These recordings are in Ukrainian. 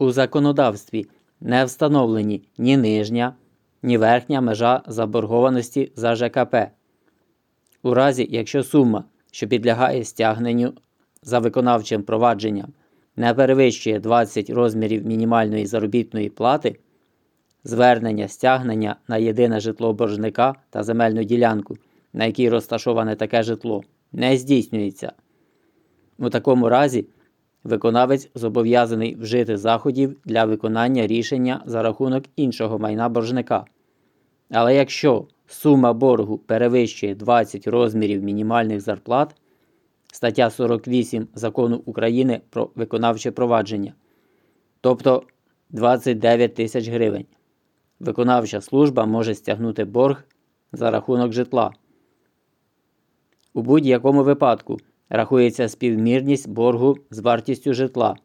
У законодавстві не встановлені ні нижня, ні верхня межа заборгованості за ЖКП. У разі, якщо сума, що підлягає стягненню за виконавчим провадженням, не перевищує 20 розмірів мінімальної заробітної плати, звернення стягнення на єдине житло боржника та земельну ділянку, на якій розташоване таке житло, не здійснюється. У такому разі виконавець зобов'язаний вжити заходів для виконання рішення за рахунок іншого майна боржника. Але якщо сума боргу перевищує 20 розмірів мінімальних зарплат, стаття 48 закону України про виконавче провадження, тобто 29 тисяч гривень, виконавча служба може стягнути борг за рахунок житла. У будь-якому випадку рахується співмірність боргу з вартістю житла.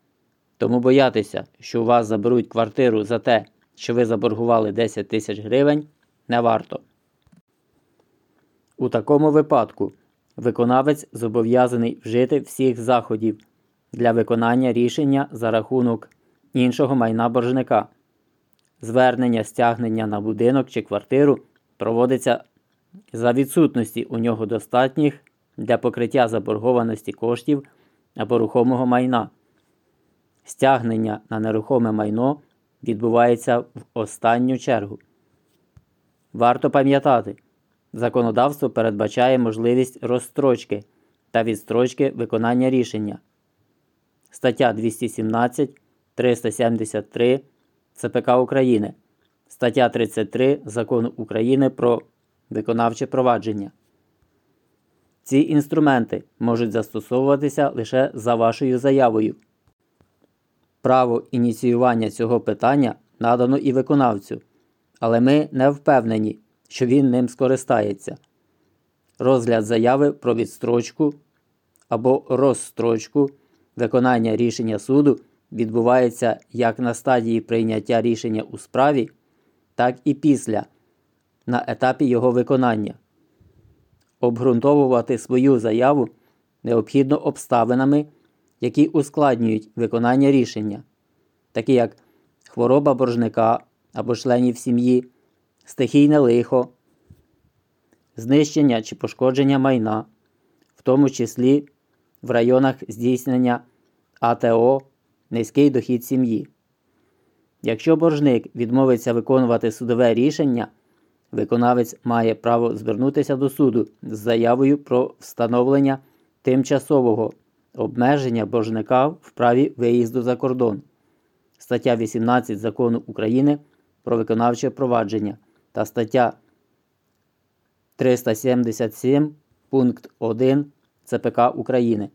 Тому боятися, що у вас заберуть квартиру за те, що ви заборгували 10 тисяч гривень, не варто. У такому випадку виконавець зобов'язаний вжити всіх заходів для виконання рішення за рахунок іншого майна боржника. Звернення стягнення на будинок чи квартиру проводиться за відсутності у нього достатніх для покриття заборгованості коштів або рухомого майна. Стягнення на нерухоме майно відбувається в останню чергу. Варто пам'ятати, законодавство передбачає можливість розстрочки та відстрочки виконання рішення. Стаття 217, 373 ЦПК України, стаття 33 Закону України про виконавче провадження. Ці інструменти можуть застосовуватися лише за вашою заявою. Право ініціювання цього питання надано і виконавцю, але ми не впевнені, що він ним скористається. Розгляд заяви про відстрочку або розстрочку виконання рішення суду відбувається як на стадії прийняття рішення у справі, так і після на етапі його виконання. Обґрунтовувати свою заяву необхідно обставинами, які ускладнюють виконання рішення, такі як хвороба боржника або членів сім'ї, стихійне лихо, знищення чи пошкодження майна, в тому числі в районах здійснення АТО, низький дохід сім'ї. Якщо боржник відмовиться виконувати судове рішення, виконавець має право звернутися до суду з заявою про встановлення тимчасового обмеження боржника в праві виїзду за кордон. Стаття 18 закону України про виконавче провадження та стаття 377 пункт 1 ЦПК України.